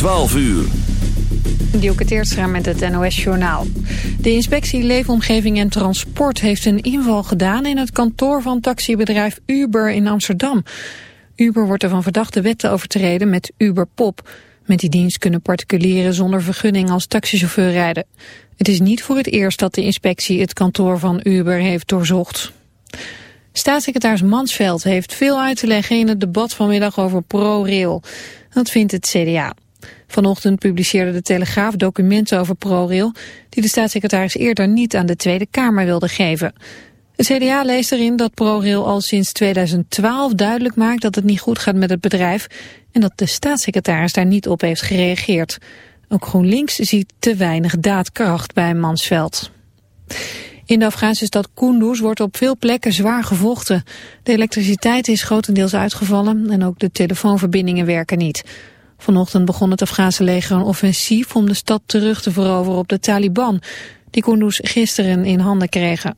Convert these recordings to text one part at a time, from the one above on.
12 uur. Dielke Teertstra met het NOS-journaal. De inspectie Leefomgeving en Transport heeft een inval gedaan... in het kantoor van taxibedrijf Uber in Amsterdam. Uber wordt ervan verdacht de wet te overtreden met Uber Pop. Met die dienst kunnen particulieren zonder vergunning als taxichauffeur rijden. Het is niet voor het eerst dat de inspectie het kantoor van Uber heeft doorzocht. Staatssecretaris Mansveld heeft veel uit te leggen in het debat vanmiddag over ProRail. Dat vindt het CDA. Vanochtend publiceerde de Telegraaf documenten over ProRail... die de staatssecretaris eerder niet aan de Tweede Kamer wilde geven. Het CDA leest erin dat ProRail al sinds 2012 duidelijk maakt... dat het niet goed gaat met het bedrijf... en dat de staatssecretaris daar niet op heeft gereageerd. Ook GroenLinks ziet te weinig daadkracht bij Mansveld. In de Afghaanse stad Kunduz wordt op veel plekken zwaar gevochten. De elektriciteit is grotendeels uitgevallen en ook de telefoonverbindingen werken niet. Vanochtend begon het Afghaanse leger een offensief om de stad terug te veroveren op de Taliban, die Kunduz gisteren in handen kregen.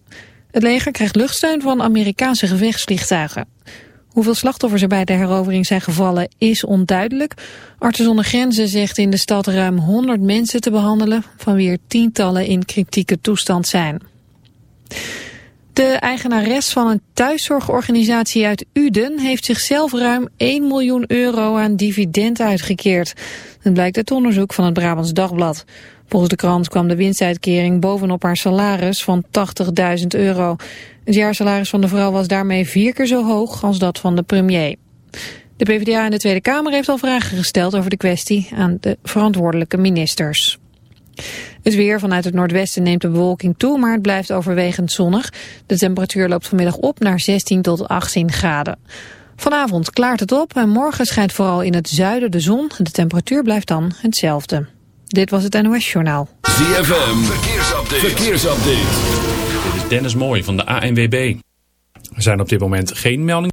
Het leger krijgt luchtsteun van Amerikaanse gevechtsvliegtuigen. Hoeveel slachtoffers er bij de herovering zijn gevallen is onduidelijk. Artsen zonder grenzen zegt in de stad ruim 100 mensen te behandelen, van wie er tientallen in kritieke toestand zijn. De eigenares van een thuiszorgorganisatie uit Uden heeft zichzelf ruim 1 miljoen euro aan dividend uitgekeerd. Dat blijkt uit onderzoek van het Brabants Dagblad. Volgens de krant kwam de winstuitkering bovenop haar salaris van 80.000 euro. Het jaarsalaris van de vrouw was daarmee vier keer zo hoog als dat van de premier. De PvdA in de Tweede Kamer heeft al vragen gesteld over de kwestie aan de verantwoordelijke ministers. Het weer vanuit het noordwesten neemt de bewolking toe, maar het blijft overwegend zonnig. De temperatuur loopt vanmiddag op naar 16 tot 18 graden. Vanavond klaart het op en morgen schijnt vooral in het zuiden de zon. De temperatuur blijft dan hetzelfde. Dit was het NOS Journaal. ZFM, verkeersupdate. verkeersupdate. Dit is Dennis Mooij van de ANWB. Er zijn op dit moment geen meldingen.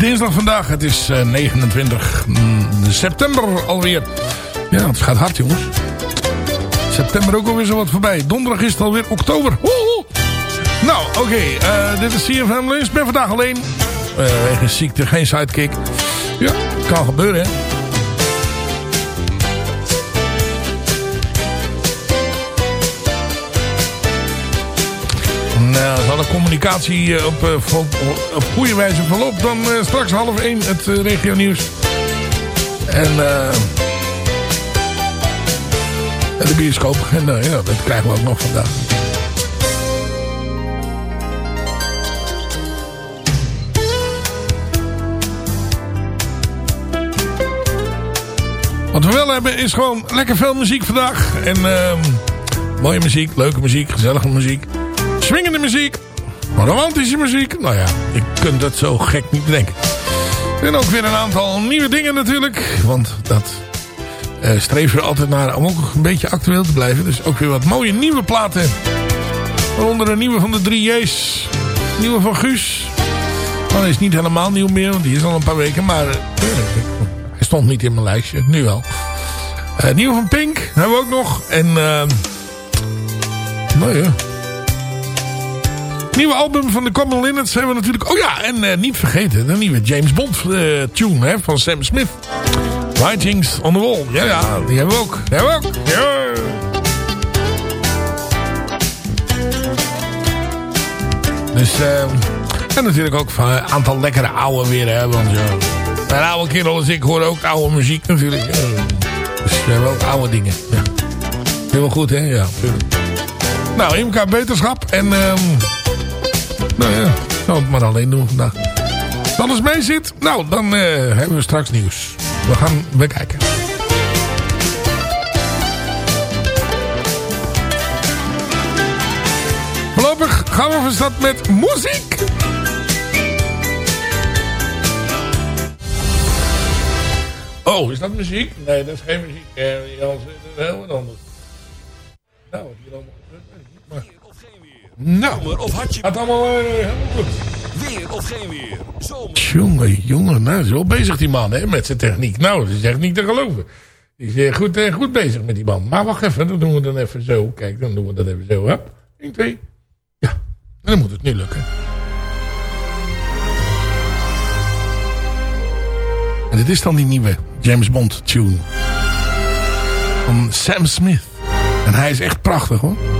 Dinsdag vandaag. Het is eh, 29 mm, september alweer. Ja, het gaat hard jongens. september ook alweer zo wat voorbij. Donderdag is het alweer oktober. Woehoe. Nou, oké. eh, dit is CFM Lunch. Ik ben vandaag alleen. Uh, ziekte, geen sidekick. Ja, kan gebeuren, hè. Alle communicatie eh, op, uh, op, goede wijze verloopt, dan uh, straks half één het regio nieuws. En, de bioscoop. En ja, dat krijgen we ook nog vandaag. Wat we wel hebben is gewoon lekker veel muziek vandaag. En uh, mooie muziek, leuke muziek, gezellige muziek. Swingende muziek. Romantische muziek. Nou ja, je kunt dat zo gek niet bedenken. En ook weer een aantal nieuwe dingen natuurlijk. Want dat uh, streven we altijd naar om ook een beetje actueel te blijven. Dus ook weer wat mooie nieuwe platen. Waaronder een nieuwe van de 3J's. Nieuwe van Guus. Nou, is niet helemaal nieuw meer, want die is al een paar weken. Maar uh, hij stond niet in mijn lijstje. Nu wel. Uh, nieuwe van Pink hebben we ook nog. En... Uh, nou ja, nieuwe album van de Common Linnets hebben we natuurlijk... Oh ja, en uh, niet vergeten, de nieuwe James Bond uh, tune hè, van Sam Smith. Writings on the Wall. Ja, ja, die hebben we ook. Die hebben we ook. Ja. Dus, uh, en natuurlijk ook van een aantal lekkere oude weer. Hè, want ja, een oude kerel als ik hoor ook oude muziek natuurlijk. Dus we hebben ook oude dingen. Ja. Heel goed, hè? Ja, natuurlijk. Nou, elkaar beterschap. En... Um, nou ja, zal het maar alleen doen vandaag. Als alles mee zit, nou, dan uh, hebben we straks nieuws. We gaan bekijken. Voorlopig gaan we van start met muziek. Oh, is dat muziek? Nee, dat is geen muziek. Eh, dat is heel wat anders. Nou, hier allemaal gebeurt, weet ik niet. Maar... Nou, of had je... gaat allemaal uh, helemaal goed. Weer of geen weer. Zomer. Jongen, jongen, nou, is wel bezig die man, hè, met zijn techniek. Nou, dat is echt niet te geloven. Die is goed, uh, goed bezig met die man. Maar wacht even, dan doen we dan even zo. Kijk, dan doen we dat even zo, hè. 1, 2. Ja, en dan moet het nu lukken. En dit is dan die nieuwe James Bond tune. Van Sam Smith. En hij is echt prachtig, hoor.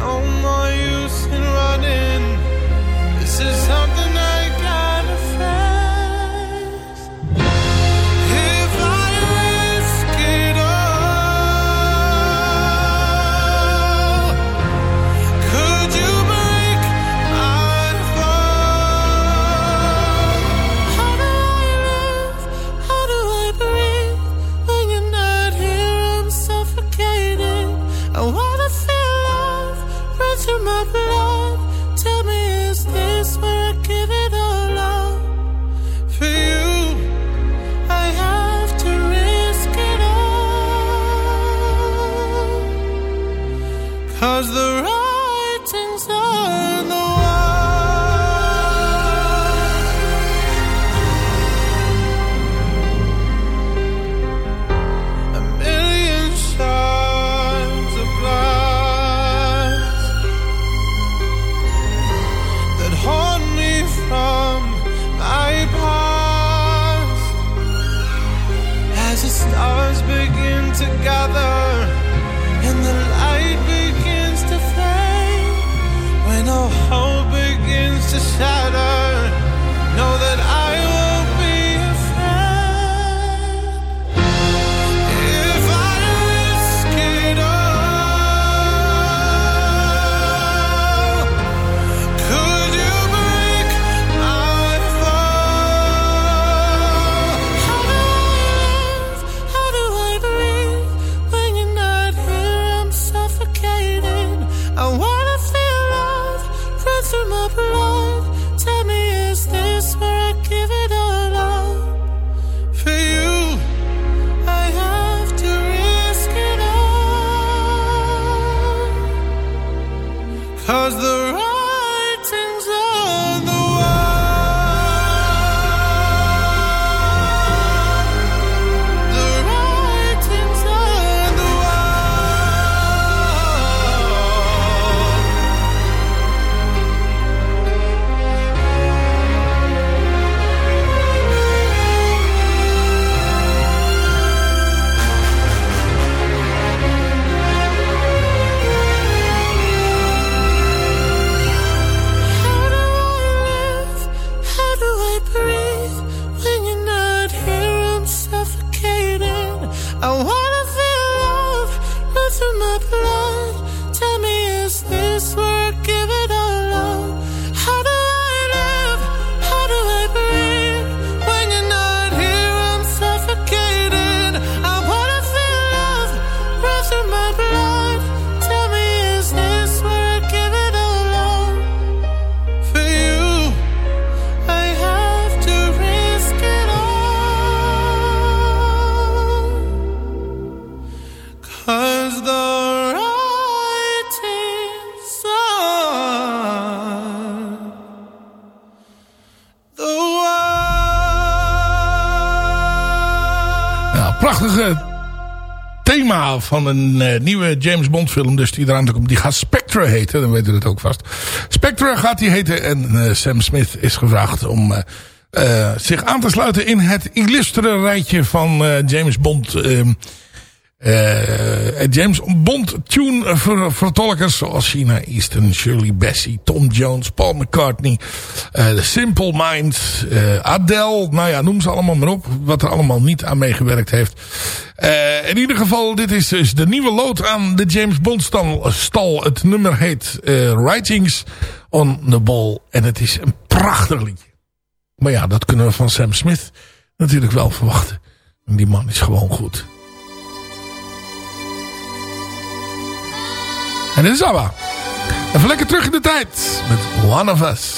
No more use in running. This is something Cause the writing's shadow. I want van een eh, nieuwe James Bond film. Dus die eraan komt. Die gaat Spectre heten. Dan weten we het ook vast. Spectre gaat die heten. En eh, Sam Smith is gevraagd om eh, zich aan te sluiten in het illustere rijtje van James Bond. Eh, James Bond tune ver- vertolkers zoals China Easton, Shirley Bassey, Tom Jones, Paul McCartney, eh, The Simple Minds, eh, Adele, nou ja, noem ze allemaal maar op, wat er allemaal niet aan meegewerkt heeft. In ieder geval, dit is dus de nieuwe lood aan de James Bond stal. Het nummer heet Writings on the Ball en het is een prachtig liedje. Maar ja, dat kunnen we van Sam Smith natuurlijk wel verwachten. En die man is gewoon goed. En dit is ABBA. Even lekker terug in de tijd met One of Us.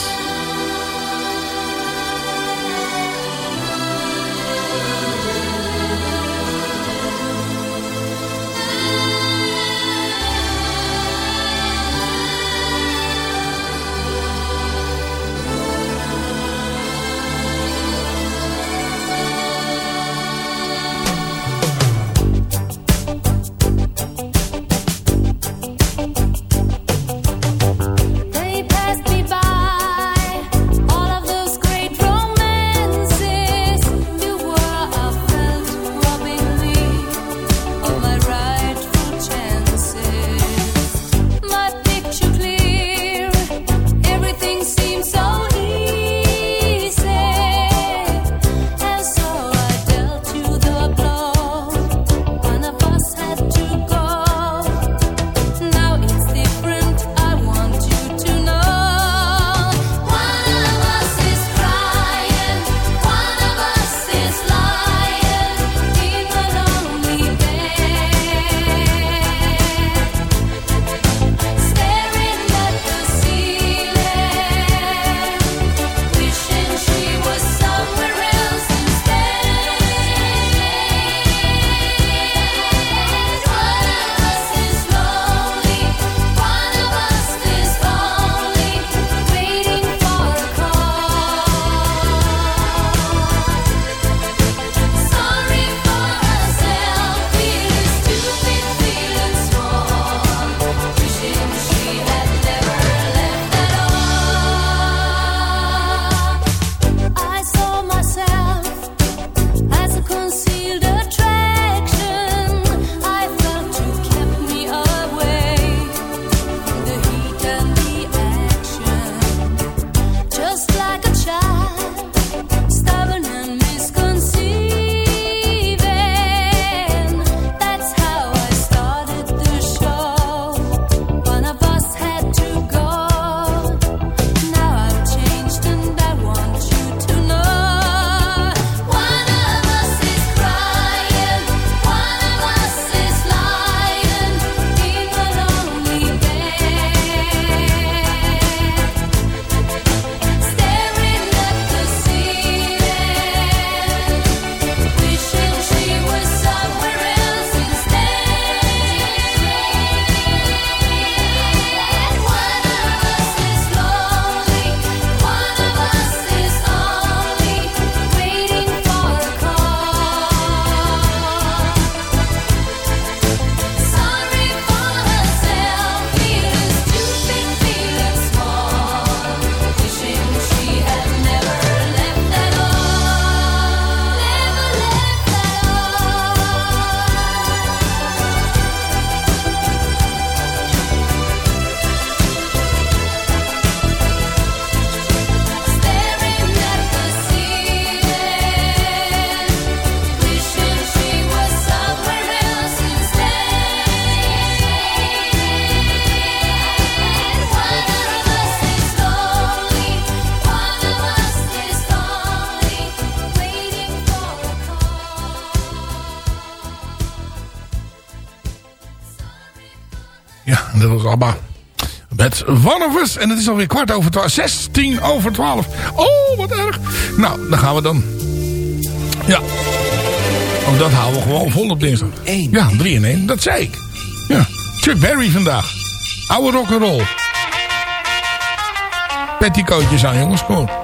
was One of Us. En het is alweer kwart over twaalf. 16 over 12. Oh, wat erg. Nou, dan gaan we dan. Ja. Ook dat houden we gewoon vol op dinsdag. Ja, 3 in 1. Dat zei ik. Ja. Chuck Berry vandaag. Oude rock'n'roll. Petticoatjes aan, jongens. Kom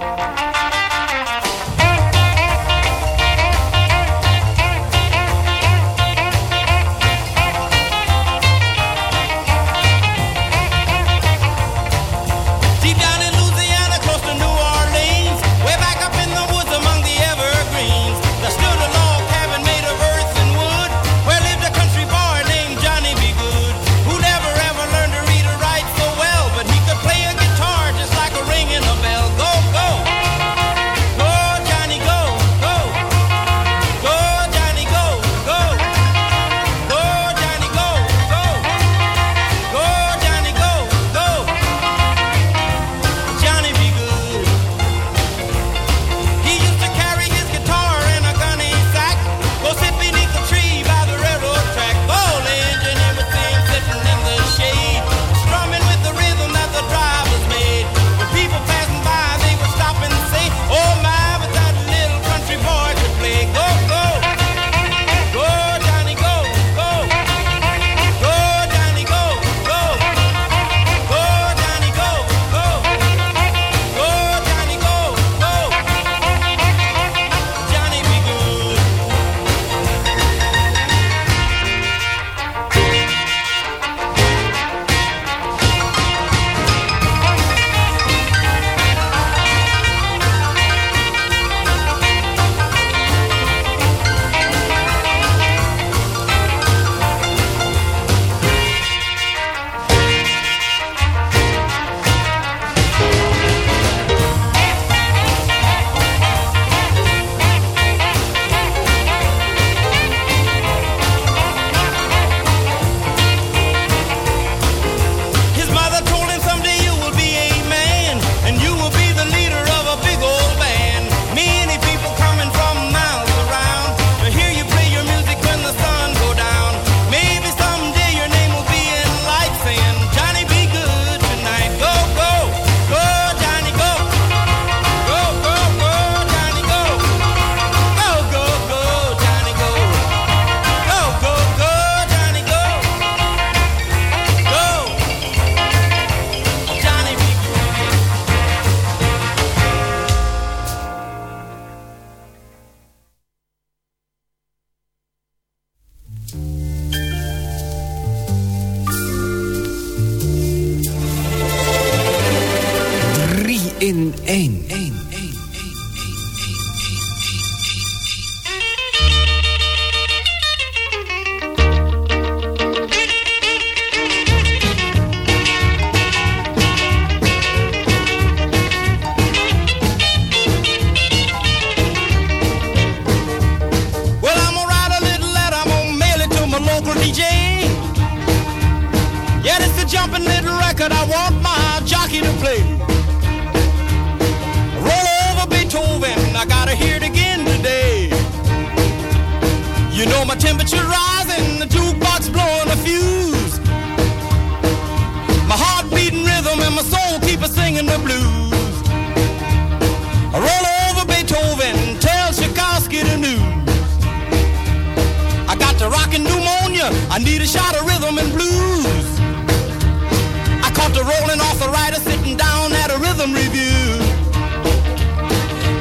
After rolling off the rider, sitting down at a rhythm review.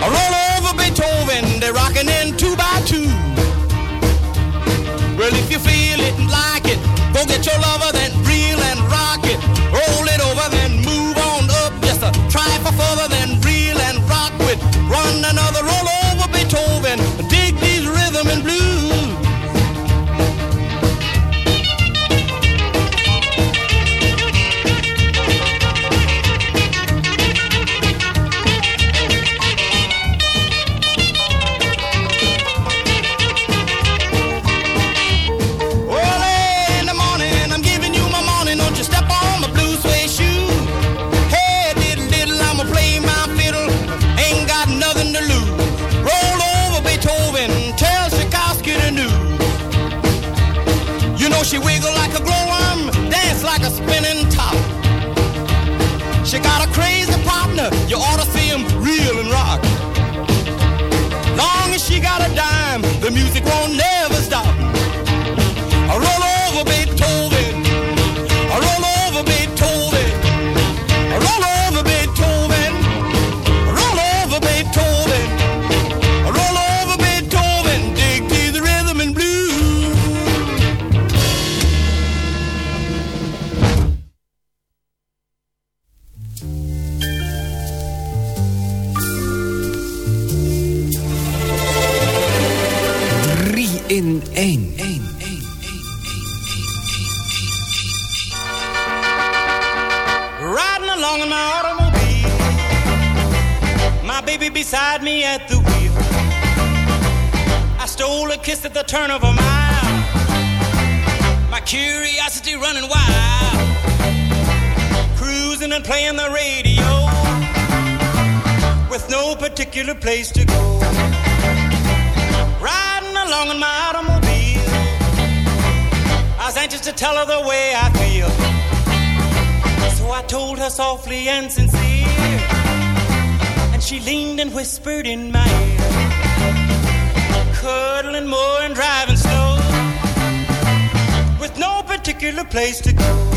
I roll over Beethoven, they're rocking in two by two. Well, if you feel it and like it, go get your lover. The music won't never a kiss at the turn of a mile, my curiosity running wild. Cruising and playing the radio, with no particular place to go. Riding along in my automobile, I was anxious to tell her the way I feel. So I told her softly and sincere. And she leaned and whispered in my ear. Cuddling more and driving slow. With no particular place to go.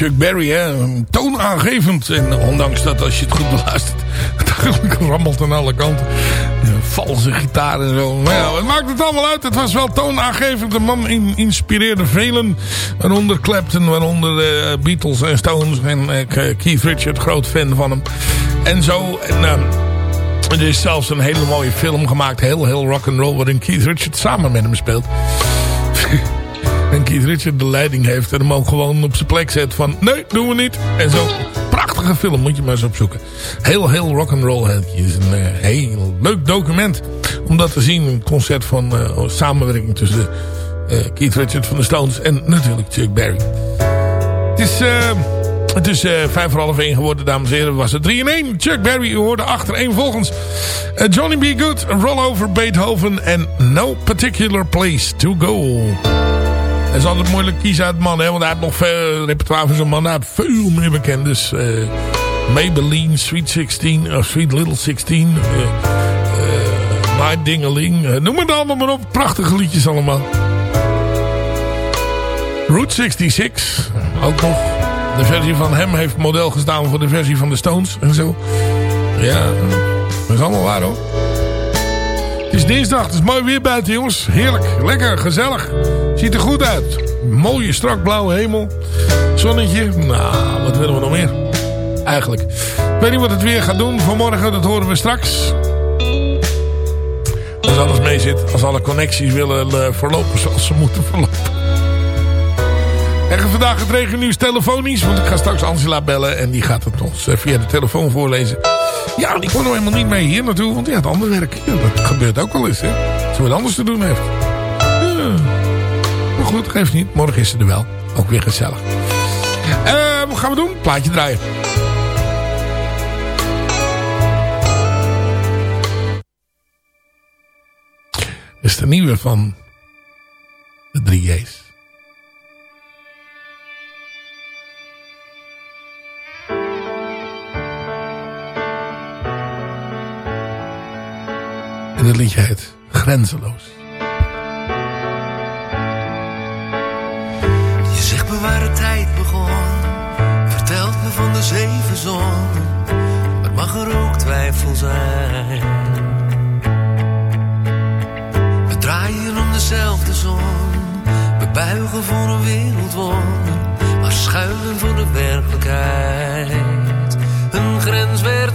Chuck Berry, hè. Toonaangevend. En ondanks dat als je het goed beluistert, het eigenlijk rammelt aan alle kanten. Valse gitaar en zo. Het maakt het allemaal uit. Het was wel toonaangevend. De man in- inspireerde velen. Waaronder Clapton, waaronder de Beatles en Stones. En eh, Keith Richard, groot fan van hem. En zo. En, eh, er is zelfs een hele mooie film gemaakt. Heel, heel rock'n'roll. Waarin Keith Richard samen met hem speelt. En Keith Richard de leiding heeft. En hem ook gewoon op zijn plek zet van... Nee, doen we niet. En zo. Prachtige film. Moet je maar eens opzoeken. Heel, heel rock'n'roll. Het is een eh, heel leuk document. Om dat te zien. Een concert van eh, samenwerking tussen eh, Keith Richard van de Stones. En natuurlijk Chuck Berry. Het is... het is vijf voor half één geworden, dames en heren. Was het 3 in 1. Chuck Berry, u hoorde achter volgens. Eh, Johnny B. Good, Rollover Beethoven en No Particular Place to Go. Het is altijd moeilijk kiezen uit man, hè, want hij had nog veel repertoire van zo'n man. Hij heeft veel meer bekend. Dus eh, Maybelline, Sweet 16, of Sweet Little 16, eh eh, My Dingeling. eh, noem het allemaal maar op. Prachtige liedjes allemaal. Route 66, ook nog. De versie van hem heeft model gestaan voor de versie van de Stones en zo. Ja, dat is allemaal waar hoor. Het is dinsdag, het is mooi weer buiten jongens. Heerlijk, lekker, gezellig. Ziet er goed uit. Mooie, strak blauwe hemel. Zonnetje. Nou, wat willen we nog meer? Eigenlijk. Ik weet niet wat het weer gaat doen vanmorgen, dat horen we straks. Is alles mee zit. Als alle connecties willen eh, verlopen zoals ze moeten verlopen. En vandaag het regennieuws telefonisch. Want ik ga straks Angela bellen. En die gaat het ons eh, via de telefoon voorlezen. Ja, die kon nou helemaal niet mee hier naartoe. Want die had ander werk. Ja, dat gebeurt ook wel eens. Hè. Als ze wat anders te doen heeft. Maar goed, geeft niet. Morgen is ze er wel. Ook weer gezellig. Eh, wat gaan we doen? Plaatje draaien. Dit is de nieuwe van de 3J's. En het liedje heet Grenzeloos. Je zegt me waar de tijd begon. Vertelt me van de zeven zonnen. Maar mag er ook twijfel zijn. We draaien om dezelfde zon. We buigen voor een wereldwonder. Maar schuilen voor de werkelijkheid. Een grens werd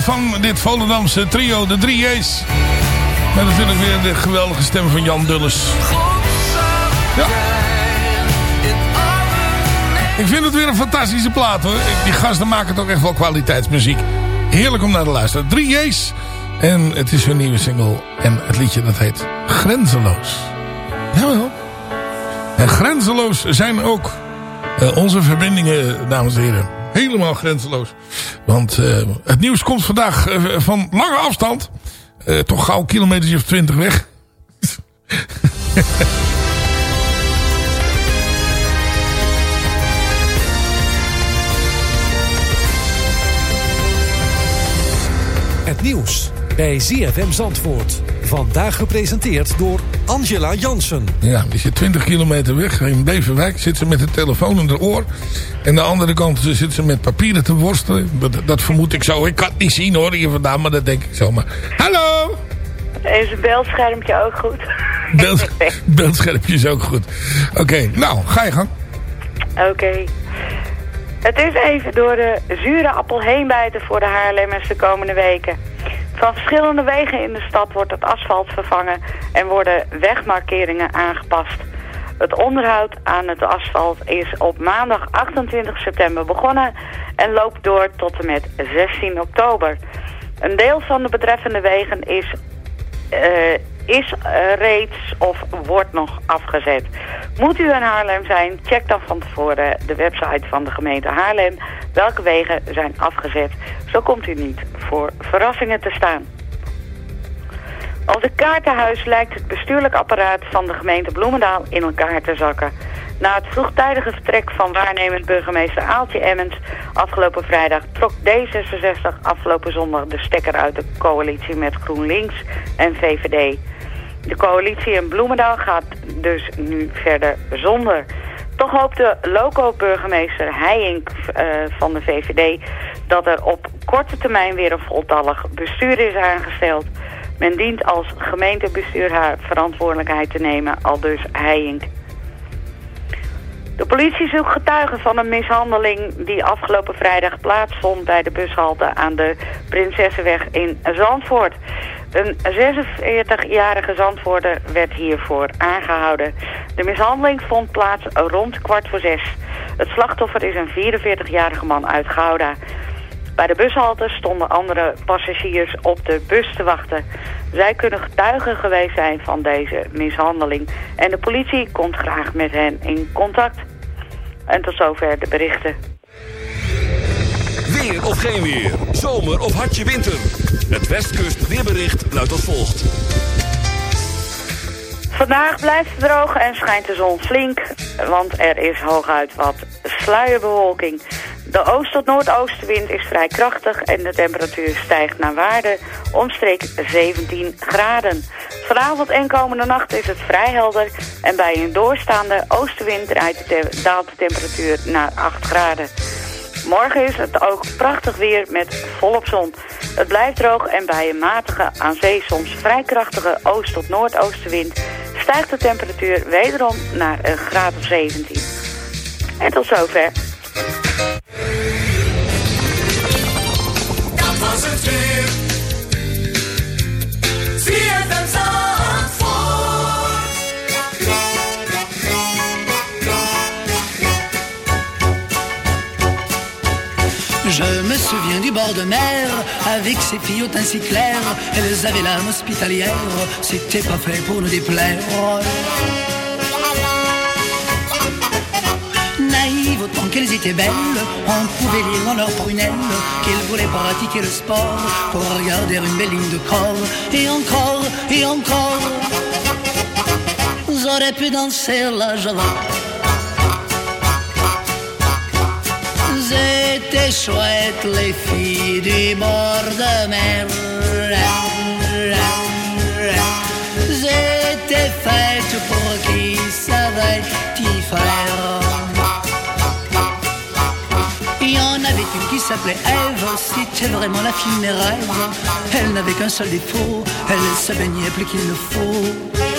van dit Volendamse trio, de 3J's. Met natuurlijk weer de geweldige stem van Jan Dulles. Ja. Ik vind het weer een fantastische plaat hoor. Die gasten maken toch echt wel kwaliteitsmuziek. Heerlijk om naar te luisteren. 3J's. En het is hun nieuwe single. En het liedje dat heet Grenzeloos. Jawel. En grenzeloos zijn ook eh, onze verbindingen, dames en heren. Helemaal grenzeloos. Want eh, het nieuws komt vandaag eh, van lange afstand. Eh, toch gauw kilometers of twintig weg. Het nieuws bij ZFM Zandvoort. Vandaag gepresenteerd door Angela Jansen. Ja, die zit 20 kilometer weg. In Beverwijk zit ze met de telefoon in haar oor. En de andere kant zit ze met papieren te worstelen. Dat, dat vermoed ik zo. Ik kan het niet zien hoor hier vandaan, maar dat denk ik zo. Maar hallo! Is een beeldschermpje ook goed? Beeld, beeldschermpje is ook goed. Oké, nou, ga je gang. Oké. Het is even door de zure appel heen bijten voor de Haarlemmers de komende weken. Van verschillende wegen in de stad wordt het asfalt vervangen en worden wegmarkeringen aangepast. Het onderhoud aan het asfalt is op maandag 28 september begonnen en loopt door tot en met 16 oktober. Een deel van de betreffende wegen is, eh, is eh, reeds of wordt nog afgezet. Moet u in Haarlem zijn, check dan van tevoren de website van de gemeente Haarlem. Welke wegen zijn afgezet. Zo komt u niet voor verrassingen te staan. Als een kaartenhuis lijkt het bestuurlijk apparaat van de gemeente Bloemendaal in elkaar te zakken. Na het vroegtijdige vertrek van waarnemend burgemeester Aaltje Emmens afgelopen vrijdag trok D66 afgelopen zondag de stekker uit de coalitie met GroenLinks en VVD. De coalitie in Bloemendaal gaat dus nu verder zonder. Toch hoopt de loco-burgemeester Heijink uh, van de VVD dat er op korte termijn weer een voltallig bestuur is aangesteld. Men dient als gemeentebestuur haar verantwoordelijkheid te nemen, al dus Heijink. De politie zoekt getuigen van een mishandeling die afgelopen vrijdag plaatsvond bij de bushalte aan de Prinsessenweg in Zandvoort. Een 46-jarige Zandvoorter werd hiervoor aangehouden. De mishandeling vond plaats rond kwart voor zes. Het slachtoffer is een 44-jarige man uit Gouda. Bij de bushalte stonden andere passagiers op de bus te wachten. Zij kunnen getuigen geweest zijn van deze mishandeling. En de politie komt graag met hen in contact. En tot zover de berichten. Weer of geen weer, zomer of hartje winter. Het Westkust weerbericht luidt als volgt. Vandaag blijft het droog en schijnt de zon flink, want er is hooguit wat sluierbewolking. De oost- tot noordoostenwind is vrij krachtig en de temperatuur stijgt naar waarde omstreeks 17 graden. Vanavond en komende nacht is het vrij helder en bij een doorstaande oostenwind daalt de temperatuur naar 8 graden. Morgen is het ook prachtig weer met volop zon. Het blijft droog en bij een matige, aan zee soms vrij krachtige oost- tot noordoostenwind stijgt de temperatuur wederom naar een graad of 17. En tot zover. Dat was het weer. Je me souviens du bord de mer, avec ses filles au teint si. Elles avaient l'âme hospitalière, c'était pas fait pour nous déplaire. Naïves autant qu'elles étaient belles, on pouvait lire dans leurs prunelles qu'elles voulaient pratiquer le sport pour regarder une belle ligne de corps. Et encore, et encore, j'aurais pu danser la java. C'était chouette les filles du bord de mer. J'étais faite pour qui savait y faire. Il y en avait une qui s'appelait Eve, c'était vraiment la fille de mes rêves. Elle n'avait qu'un seul défaut, elle se baignait plus qu'il ne faut.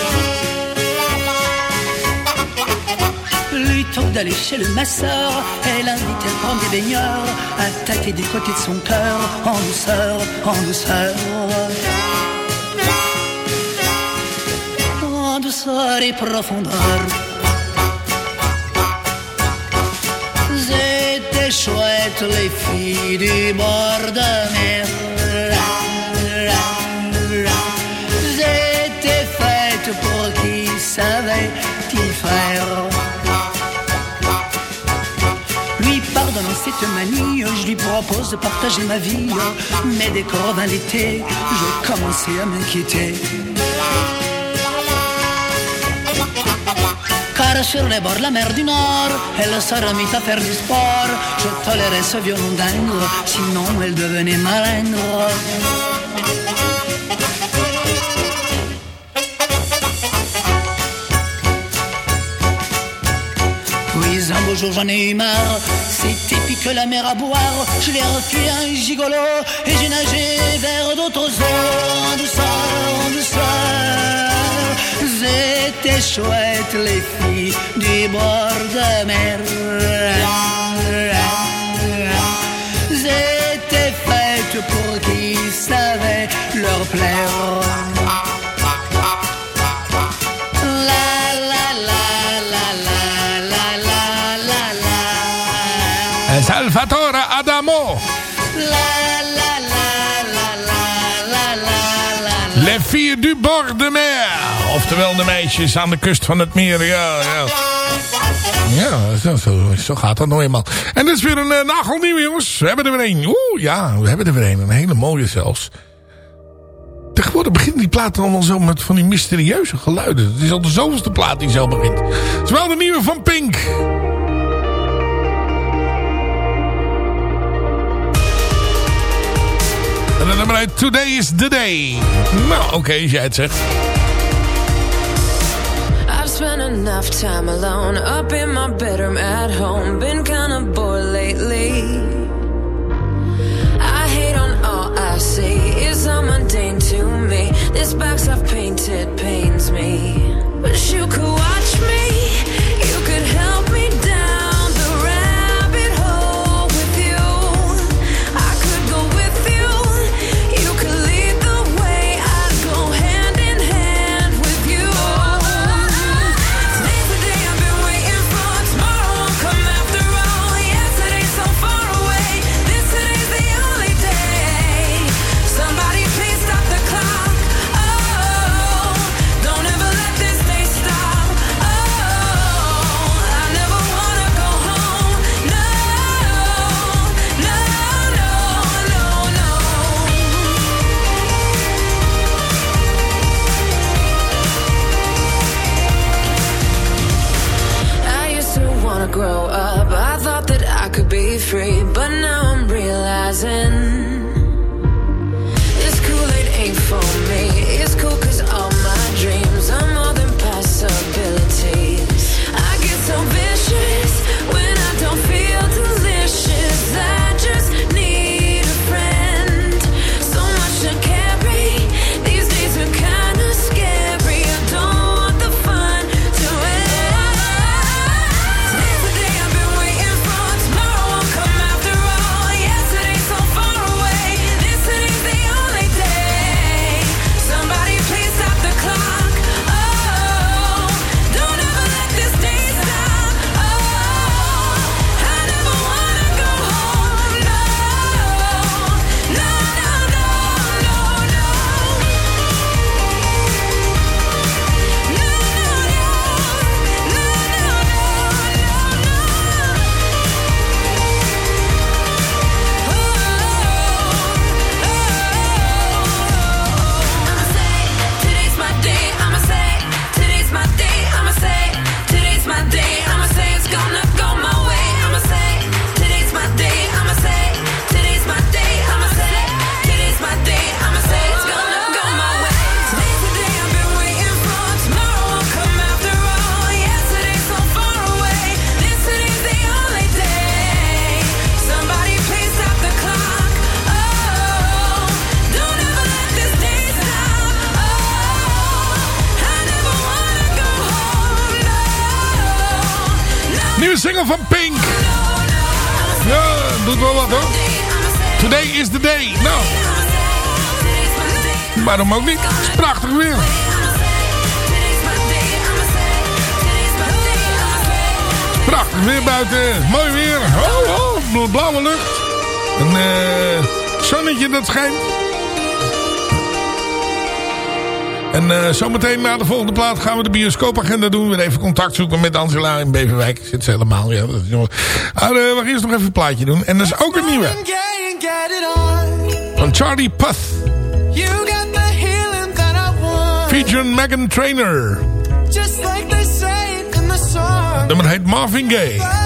Plutôt que d'aller chez le masseur, elle invitait à prendre des baigneurs, à tâter du côté de son cœur, en douceur, en douceur. En douceur et profondeur. C'était chouette les filles du bord de mer. J'étais faite pour qui savait y faire. Pardonnant cette manie, je lui propose de partager ma vie. Mais dès qu'on revint l'été, je commençais à m'inquiéter. Car sur les bords de la mer du Nord, elle se remit à faire du sport. Je tolérais ce violon dingue, sinon elle devenait malingre. Jour j'en ai marre. C'était pique la mer à boire, je l'ai refait un gigolo et j'ai nagé vers d'autres eaux en douceur, en douceur. C'était chouette les filles du bord de mer. C'était faites pour qui savait leur plaire. Salvatore Adamo. La la la la la la la la. Les filles du bord de mer. Oftewel de meisjes aan de kust van het meer. Ja, ja. Ja, zo, zo, zo gaat dat nou eenmaal. En dit is weer een uh, nagelnieuwe jongens. We hebben er weer een. Oeh, ja, we hebben er weer een. Een hele mooie zelfs. Tegenwoordig beginnen die platen allemaal zo met van die mysterieuze geluiden. Het is al de zoveelste plaat die zo begint. Het is wel de nieuwe van Pink. En dan nummer uit Today is the Day. Nou, oké, als jij het zegt. I've spent enough time alone up in my bedroom at home. Been kinda bored lately. I hate on all I see. It's all mundane to me. This box I've painted pains me. But you could watch me. Dat schijnt. En eh, zometeen na de volgende plaat gaan we de bioscoopagenda doen. Weer even contact zoeken met Angela in Beverwijk. Zit ze helemaal. Ja, dat is, jongen. Ah, eh, we gaan eerst nog even een plaatje doen. En dat is ook een nieuwe. Van Charlie Puth. Featuring Megan Trainor. Just like they say in the song. Het nummer heet Marvin Gaye.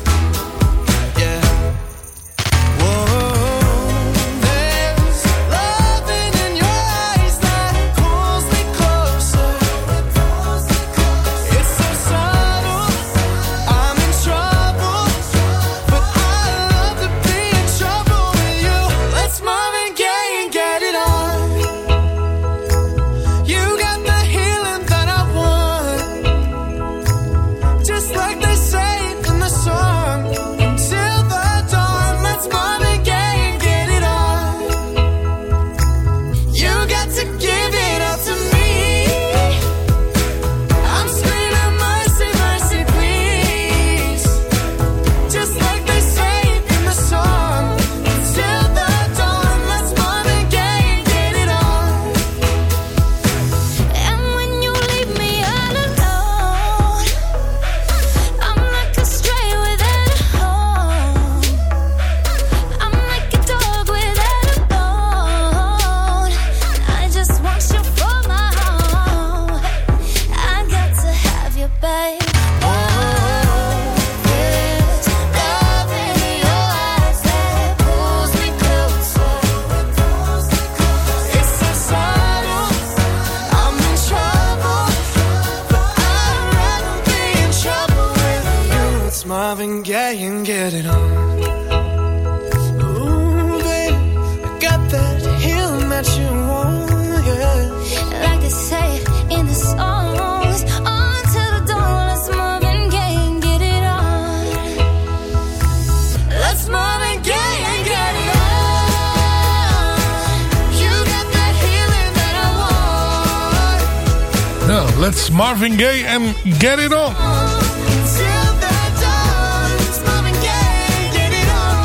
Marvin Gaye en get it on.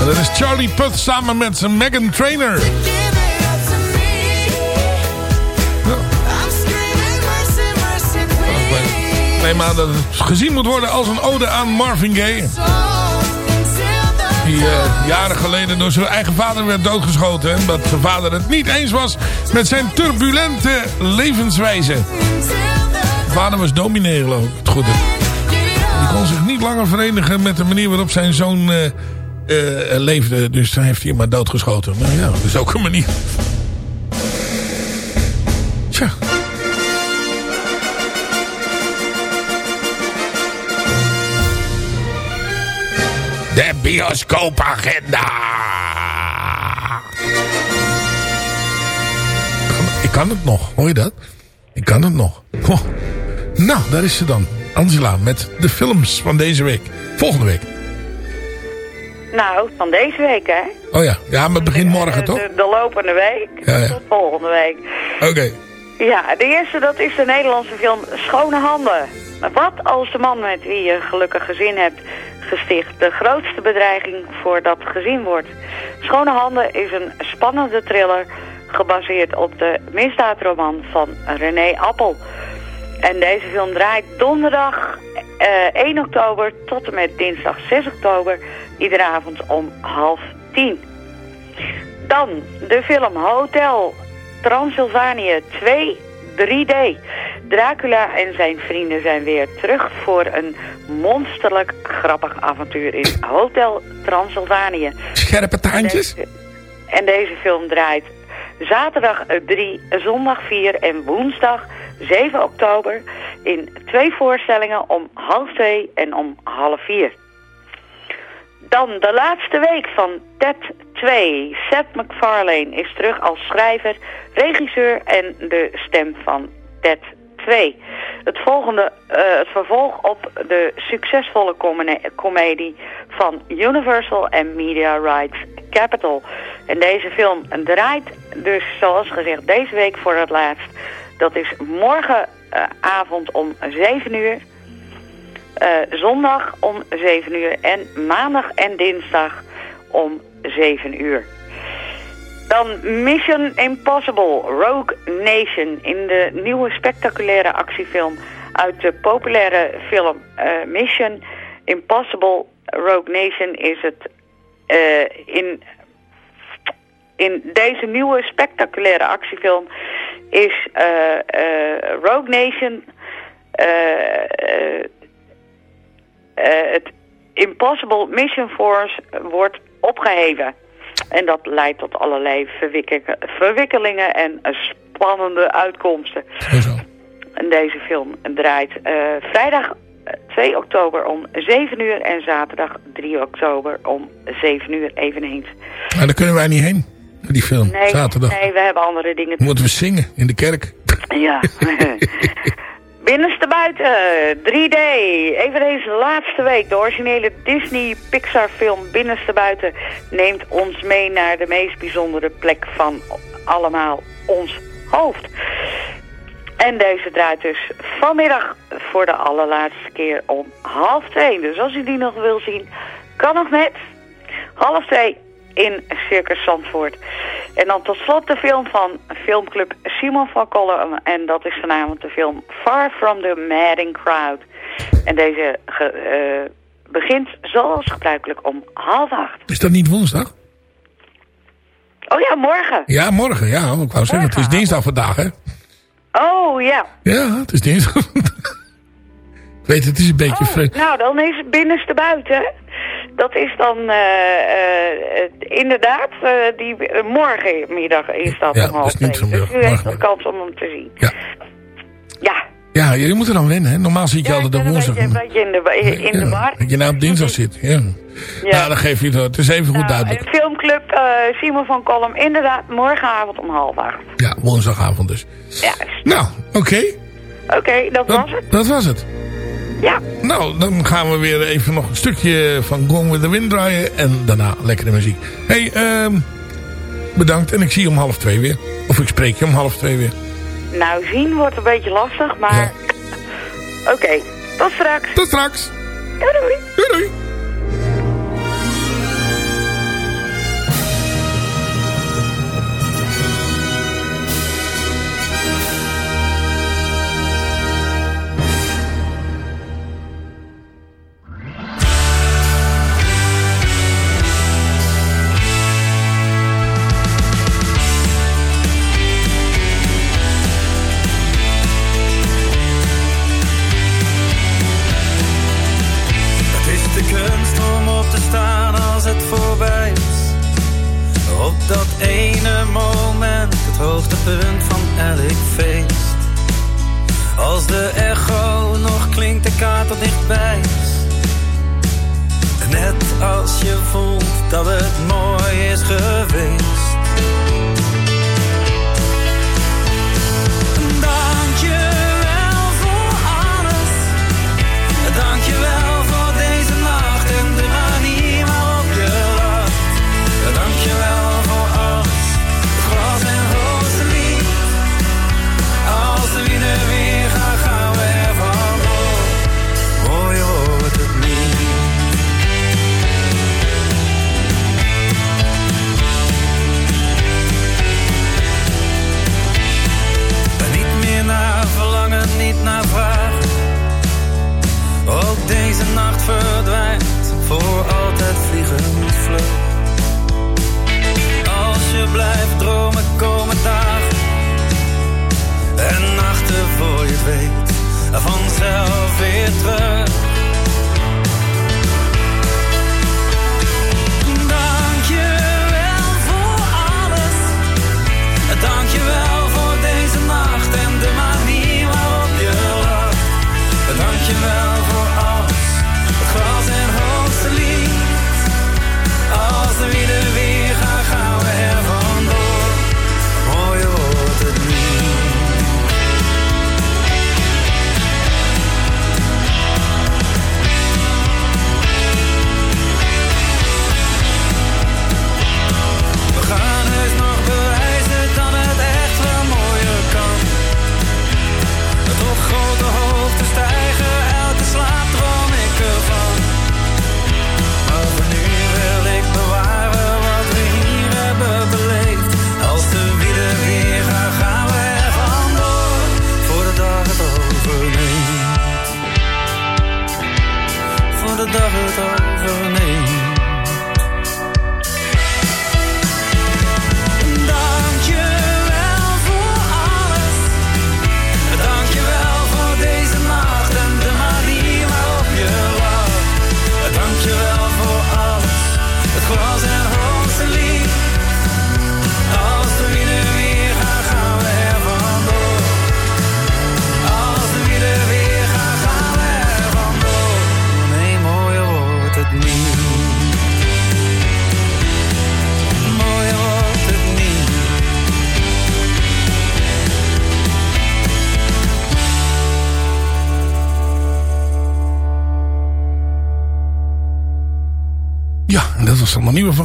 En dat is Charlie Puth samen met zijn Megan Trainer. Neem aan dat het gezien moet worden als een ode aan Marvin Gaye. Die eh, jaren geleden door zijn eigen vader werd doodgeschoten. En dat zijn vader het niet eens was met zijn turbulente levenswijze. Vader was dominee geloof ik. Het goede. Die kon zich niet langer verenigen met de manier waarop zijn zoon eh, eh, leefde. Dus hij heeft hij maar doodgeschoten. Maar ja, dat is ook een manier. Tja. De bioscoopagenda. Ik kan het nog, hoor je dat? Ik kan het nog. Nou, daar is ze dan. Angela met de films van deze week. Volgende week. Nou, van deze week, hè? Oh ja, ja maar het begint morgen, toch? De, de lopende week. Ja, ja. Tot volgende week. Oké. Ja, de eerste dat is de Nederlandse film Schone Handen. Wat als de man met wie je een gelukkig gezin hebt gesticht de grootste bedreiging voor dat gezin wordt? Schone Handen is een spannende thriller gebaseerd op de misdaadroman van René Appel. En deze film draait donderdag eh, 1 oktober tot en met dinsdag 6 oktober iedere avond om half tien. Dan de film Hotel Transylvanië 2 3D. Dracula en zijn vrienden zijn weer terug voor een monsterlijk grappig avontuur in Hotel Transylvanië. Scherpe taantjes? En deze, en deze film draait zaterdag 3, zondag 4 en woensdag 7 oktober in twee voorstellingen om half 2 en om half 4. Dan de laatste week van Ted 2. Seth MacFarlane is terug als schrijver, regisseur en de stem van Ted 2. Het, volgende, eh, het vervolg op de succesvolle comedie van Universal en Media Rights Capital. En deze film draait dus zoals gezegd deze week voor het laatst. Dat is morgenavond om 7 uur. Eh, zondag om 7 uur en maandag en dinsdag om 7 uur. Dan Mission Impossible Rogue Nation in de nieuwe spectaculaire actiefilm uit de populaire film eh, Mission Impossible Rogue Nation is het eh, in, in deze nieuwe spectaculaire actiefilm is eh, eh, Rogue Nation eh, het Impossible Mission Force wordt opgeheven. En dat leidt tot allerlei verwikkelingen, en spannende uitkomsten. En deze film draait vrijdag eh, 2 oktober om 7 uur en zaterdag 3 oktober om 7 uur eveneens. Maar daar kunnen wij niet heen. Die film. Nee, Zaterdag. nee, we hebben andere dingen te Moeten we zingen in de kerk. Ja. Binnenste buiten, 3D. Eveneens de laatste week. De originele Disney Pixar film Binnenste buiten neemt ons mee naar de meest bijzondere plek van allemaal ons hoofd. En deze draait dus vanmiddag voor de allerlaatste keer om half twee. Dus als u die nog wil zien, kan nog net. Half twee in Circus Zandvoort. En dan tot slot de film van filmclub Simon van Kolm. En dat is vanavond de film Far From The Madding Crowd. En deze ge- eh, begint zoals gebruikelijk om half acht. Is dat niet woensdag? Oh ja, morgen. Ja, morgen. Ja, ik wou zeggen, het is dinsdag vandaag, hè? Oh ja. Ja, het is dinsdag. ik weet, het is een beetje vreemd. Nou, dan is het binnenste buiten. Dat is dan eh, eh, inderdaad, eh, die, morgenmiddag is dat Ja, om half dus. Dus u heeft de kans om hem te zien. Ja. Ja. Ja, jullie moeten dan wennen, hè? Normaal zie ik je altijd op woensdag. een beetje in de, in de war. Dat je nou op dinsdag zit. Ja, ja. dan geef je het. Het is even goed duidelijk. En filmclub eh, Simon van Kolm, inderdaad, morgenavond om half acht. Ja, woensdagavond dus. Ja, Nou, oké. oké, dat was het. Dat was het. Ja. Nou, dan gaan we weer even nog een stukje van Gone with the Wind draaien. En daarna lekkere muziek. hey, ehm, bedankt. En ik zie je om half twee weer. Of ik spreek je om half twee weer. Nou, zien wordt een beetje lastig, maar... Oké, tot straks. Tot straks. Doei doei. Doei doei.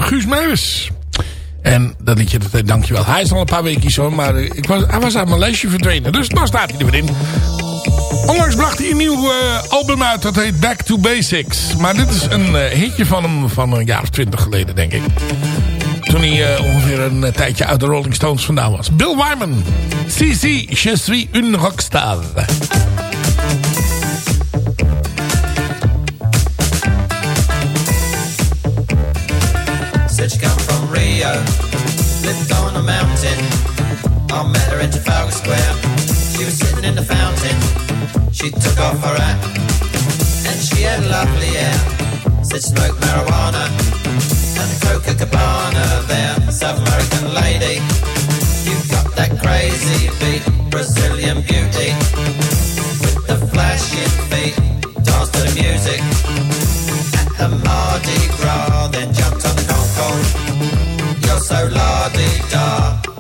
Guus. En dat liedje, dat heet Dankjewel. Hij is al een paar weken zo, maar eh, ik was, hij was uit mijn lijstje verdwenen. Dus daar staat hij er weer in. Onlangs bracht hij een nieuw eh, album uit, dat heet Back to Basics. Maar dit is een eh, hitje van hem van een jaar of twintig geleden, denk ik. Toen hij eh, ongeveer een eh, tijdje uit de Rolling Stones vandaan was. Bill Wyman. Si, si, je suis une rockstar. I met her in Trafalgar Square. She was sitting in the fountain. She took off her hat and she had a lovely hair. Said smoke marijuana and Coca Cabana there. South American lady, you got that crazy beat, Brazilian beauty with the flashing feet. Dance to the music at the Mardi Gras, then jumped on the Concorde. You're so la-di-da.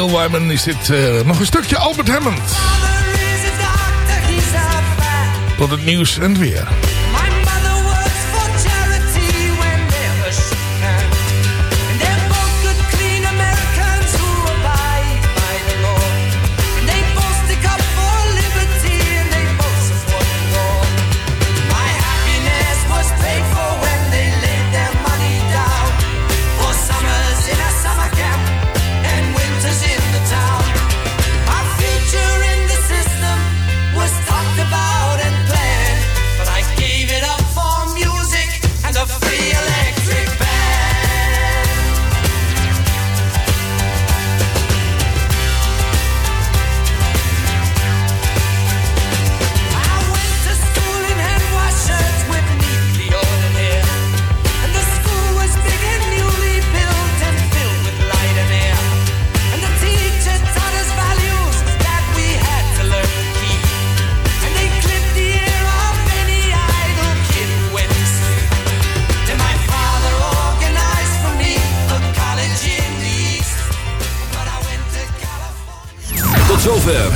Bill Wyman is dit eh, nog een stukje Albert Hammond. Tot het nieuws en het weer.